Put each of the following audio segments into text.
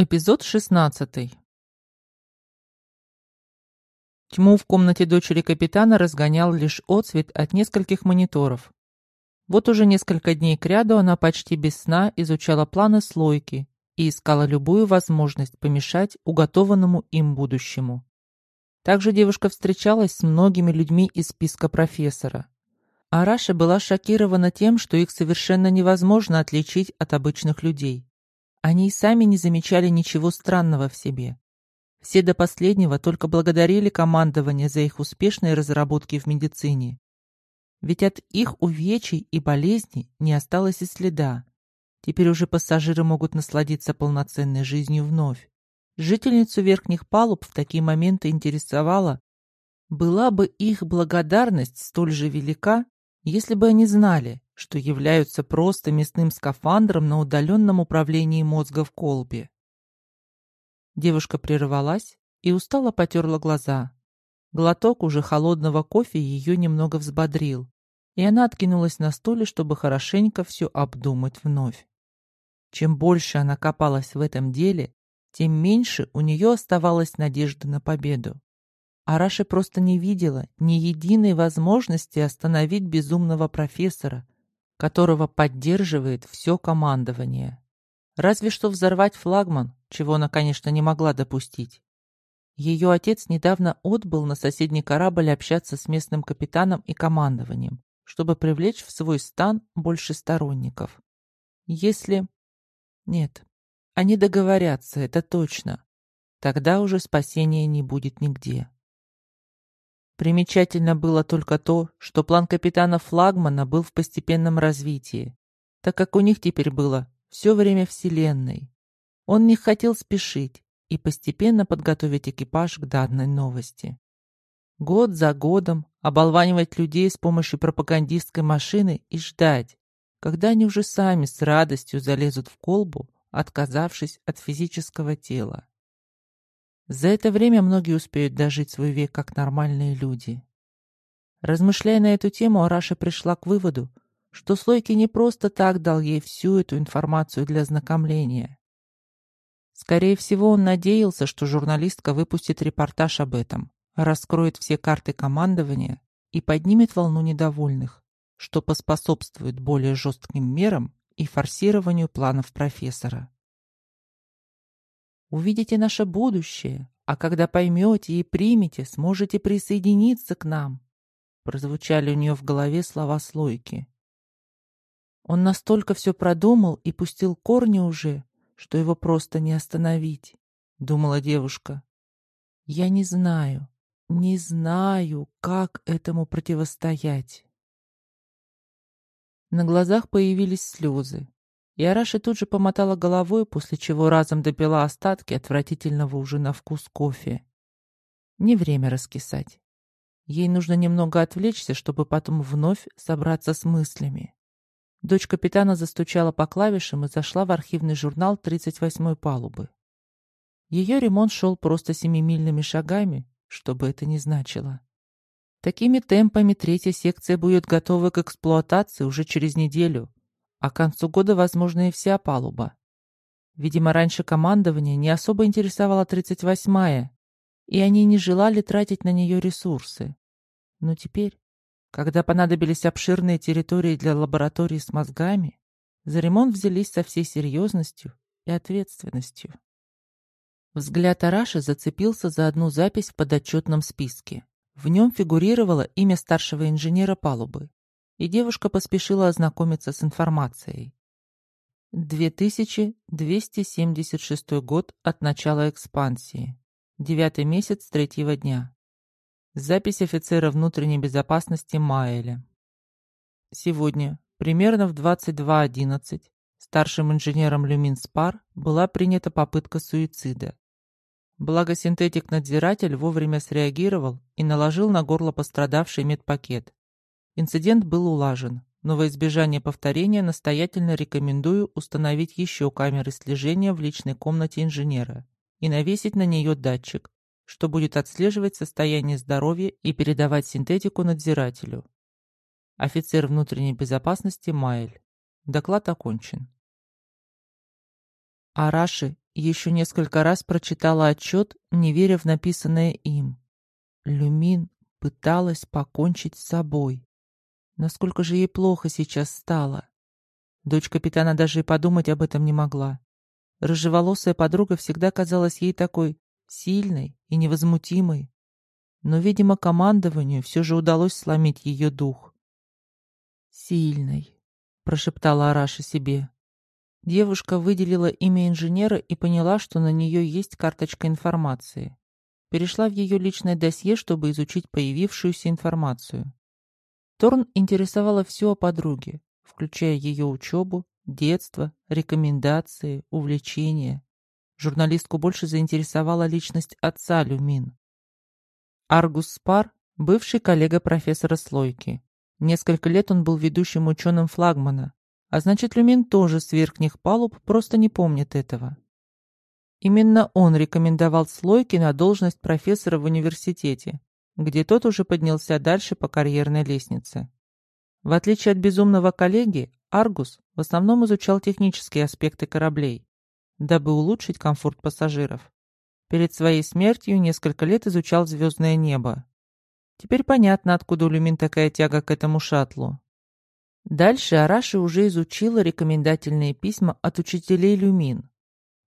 Эпизод 16. Тьму в комнате дочери капитана разгонял лишь отсвет от нескольких мониторов. Вот уже несколько дней кряду она почти без сна изучала планы слойки и искала любую возможность помешать уготованному им будущему. Также девушка встречалась с многими людьми из списка профессора. Араша была шокирована тем, что их совершенно невозможно отличить от обычных людей. Они и сами не замечали ничего странного в себе. Все до последнего только благодарили командование за их успешные разработки в медицине. Ведь от их увечий и болезней не осталось и следа. Теперь уже пассажиры могут насладиться полноценной жизнью вновь. Жительницу верхних палуб в такие моменты интересовало, была бы их благодарность столь же велика, если бы они знали, что являются просто мясным скафандром на удаленном управлении мозга в колбе. Девушка прервалась и устало потерла глаза. Глоток уже холодного кофе ее немного взбодрил, и она откинулась на стуле, чтобы хорошенько все обдумать вновь. Чем больше она копалась в этом деле, тем меньше у нее оставалась надежда на победу. Араши просто не видела ни единой возможности остановить безумного профессора, которого поддерживает все командование. Разве что взорвать флагман, чего она, конечно, не могла допустить. Ее отец недавно отбыл на соседний корабль общаться с местным капитаном и командованием, чтобы привлечь в свой стан больше сторонников. Если... Нет, они договорятся, это точно. Тогда уже спасения не будет нигде. Примечательно было только то, что план капитана Флагмана был в постепенном развитии, так как у них теперь было все время Вселенной. Он не хотел спешить и постепенно подготовить экипаж к данной новости. Год за годом оболванивать людей с помощью пропагандистской машины и ждать, когда они уже сами с радостью залезут в колбу, отказавшись от физического тела. За это время многие успеют дожить свой век как нормальные люди. Размышляя на эту тему, Араша пришла к выводу, что Слойки не просто так дал ей всю эту информацию для ознакомления. Скорее всего, он надеялся, что журналистка выпустит репортаж об этом, раскроет все карты командования и поднимет волну недовольных, что поспособствует более жестким мерам и форсированию планов профессора. Увидите наше будущее, а когда поймете и примете, сможете присоединиться к нам. Прозвучали у нее в голове слова Слойки. Он настолько все продумал и пустил корни уже, что его просто не остановить, думала девушка. Я не знаю, не знаю, как этому противостоять. На глазах появились слезы. И Араша тут же помотала головой, после чего разом допила остатки отвратительного уже на вкус кофе. Не время раскисать. Ей нужно немного отвлечься, чтобы потом вновь собраться с мыслями. Дочь капитана застучала по клавишам и зашла в архивный журнал 38-й палубы. Ее ремонт шел просто семимильными шагами, что бы это ни значило. Такими темпами третья секция будет готова к эксплуатации уже через неделю, а к концу года, возможно, и вся палуба. Видимо, раньше командование не особо интересовало 38-я, и они не желали тратить на нее ресурсы. Но теперь, когда понадобились обширные территории для лабораторий с мозгами, за ремонт взялись со всей серьезностью и ответственностью. Взгляд Араши зацепился за одну запись в подотчетном списке. В нем фигурировало имя старшего инженера палубы и девушка поспешила ознакомиться с информацией. 2276 год от начала экспансии. Девятый месяц третьего дня. Запись офицера внутренней безопасности Майеля. Сегодня, примерно в 22.11, старшим инженером Люминспар была принята попытка суицида. Благо синтетик-надзиратель вовремя среагировал и наложил на горло пострадавший медпакет, Инцидент был улажен, но во избежание повторения настоятельно рекомендую установить еще камеры слежения в личной комнате инженера и навесить на нее датчик, что будет отслеживать состояние здоровья и передавать синтетику надзирателю. Офицер внутренней безопасности Майль. Доклад окончен. Араши еще несколько раз прочитала отчет, не веря в написанное им. Люмин пыталась покончить с собой. Насколько же ей плохо сейчас стало. Дочь капитана даже и подумать об этом не могла. Рыжеволосая подруга всегда казалась ей такой сильной и невозмутимой. Но, видимо, командованию все же удалось сломить ее дух. «Сильной», — прошептала Араша себе. Девушка выделила имя инженера и поняла, что на нее есть карточка информации. Перешла в ее личное досье, чтобы изучить появившуюся информацию. Торн интересовала все о подруге, включая ее учебу, детство, рекомендации, увлечения. Журналистку больше заинтересовала личность отца Люмин. Аргус Спар – бывший коллега профессора Слойки. Несколько лет он был ведущим ученым флагмана, а значит, Люмин тоже с верхних палуб просто не помнит этого. Именно он рекомендовал Слойки на должность профессора в университете, где тот уже поднялся дальше по карьерной лестнице. В отличие от безумного коллеги, Аргус в основном изучал технические аспекты кораблей, дабы улучшить комфорт пассажиров. Перед своей смертью несколько лет изучал звездное небо. Теперь понятно, откуда у Люмин такая тяга к этому шаттлу. Дальше Араши уже изучила рекомендательные письма от учителей Люмин.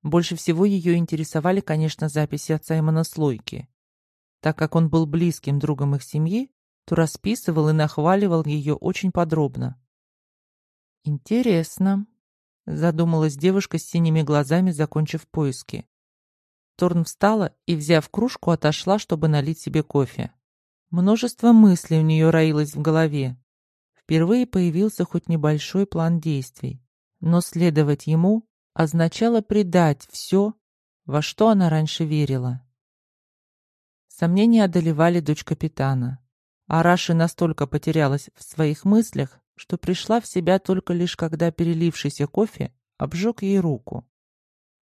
Больше всего ее интересовали, конечно, записи от Саймона Слойки. Так как он был близким другом их семьи, то расписывал и нахваливал ее очень подробно. «Интересно», — задумалась девушка с синими глазами, закончив поиски. Торн встала и, взяв кружку, отошла, чтобы налить себе кофе. Множество мыслей у нее роилось в голове, впервые появился хоть небольшой план действий, но следовать ему означало предать все, во что она раньше верила. Сомнения одолевали дочь капитана. а Раши настолько потерялась в своих мыслях, что пришла в себя только лишь когда перелившийся кофе обжег ей руку.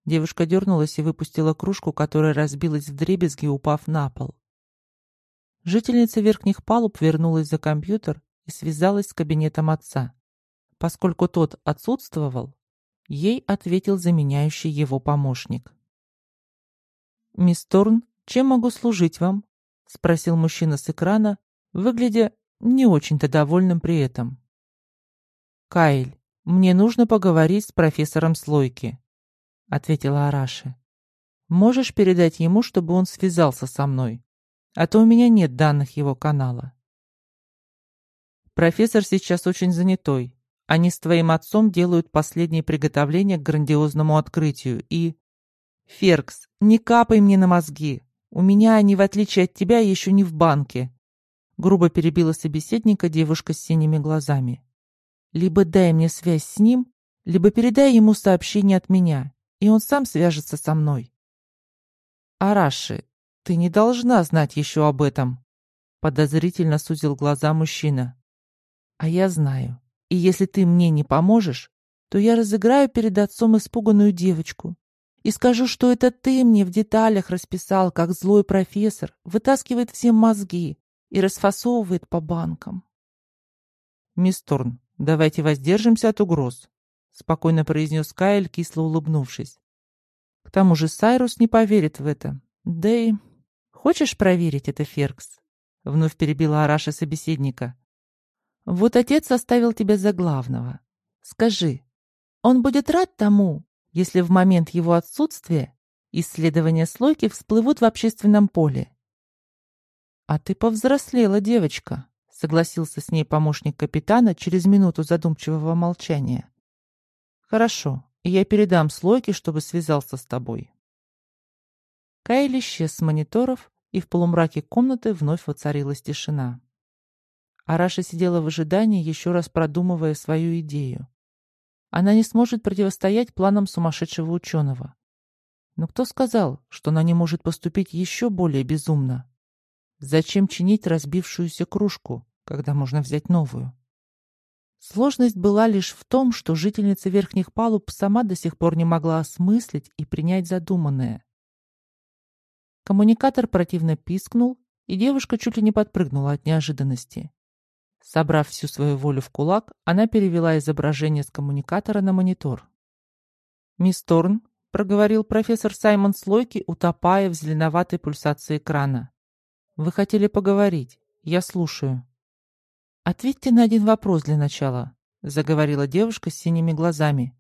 Девушка дернулась и выпустила кружку, которая разбилась в дребезги, упав на пол. Жительница верхних палуб вернулась за компьютер и связалась с кабинетом отца. Поскольку тот отсутствовал, ей ответил заменяющий его помощник. «Мисс Торн, чем могу служить вам?» — спросил мужчина с экрана, выглядя не очень-то довольным при этом. «Кайль, мне нужно поговорить с профессором Слойки», — ответила Араши. «Можешь передать ему, чтобы он связался со мной, а то у меня нет данных его канала». Профессор сейчас очень занятой. Они с твоим отцом делают последние приготовления к грандиозному открытию. И... Феркс, не капай мне на мозги. У меня они, в отличие от тебя, еще не в банке. Грубо перебила собеседника девушка с синими глазами. Либо дай мне связь с ним, либо передай ему сообщение от меня, и он сам свяжется со мной. Араши, ты не должна знать еще об этом. Подозрительно сузил глаза мужчина. А я знаю. И если ты мне не поможешь, то я разыграю перед отцом испуганную девочку и скажу, что это ты мне в деталях расписал, как злой профессор вытаскивает всем мозги и расфасовывает по банкам. «Мисс Торн, давайте воздержимся от угроз», — спокойно произнес Кайл, кисло улыбнувшись. «К тому же Сайрус не поверит в это. Да и... Хочешь проверить это, Феркс?» — вновь перебила Араша собеседника. Вот отец оставил тебя за главного. Скажи, он будет рад тому, если в момент его отсутствия исследования слойки всплывут в общественном поле? А ты повзрослела, девочка, согласился с ней помощник капитана через минуту задумчивого молчания. Хорошо, я передам слойке, чтобы связался с тобой. Кайли исчез с мониторов, и в полумраке комнаты вновь воцарилась тишина. Араша сидела в ожидании, еще раз продумывая свою идею. Она не сможет противостоять планам сумасшедшего ученого. Но кто сказал, что она не может поступить еще более безумно? Зачем чинить разбившуюся кружку, когда можно взять новую? Сложность была лишь в том, что жительница верхних палуб сама до сих пор не могла осмыслить и принять задуманное. Коммуникатор противно пискнул, и девушка чуть ли не подпрыгнула от неожиданности. Собрав всю свою волю в кулак, она перевела изображение с коммуникатора на монитор. «Мисс Торн, — проговорил профессор Саймон Слойки, утопая в зеленоватой пульсации экрана. «Вы хотели поговорить. Я слушаю». «Ответьте на один вопрос для начала», — заговорила девушка с синими глазами.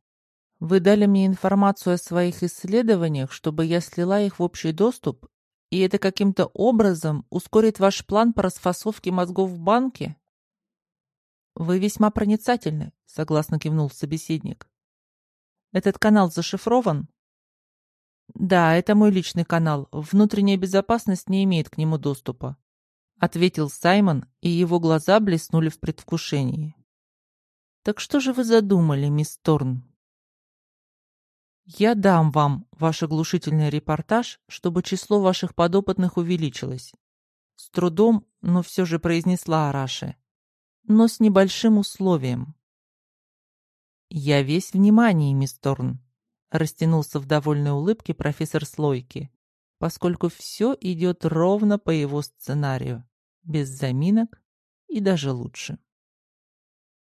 «Вы дали мне информацию о своих исследованиях, чтобы я слила их в общий доступ, и это каким-то образом ускорит ваш план по расфасовке мозгов в банке?» «Вы весьма проницательны», — согласно кивнул собеседник. «Этот канал зашифрован?» «Да, это мой личный канал. Внутренняя безопасность не имеет к нему доступа», — ответил Саймон, и его глаза блеснули в предвкушении. «Так что же вы задумали, мисс Торн?» «Я дам вам ваш оглушительный репортаж, чтобы число ваших подопытных увеличилось». С трудом, но все же произнесла Араше. «Но с небольшим условием». «Я весь внимание, мисс Торн», Растянулся в довольной улыбке профессор Слойки, поскольку все идет ровно по его сценарию, без заминок и даже лучше.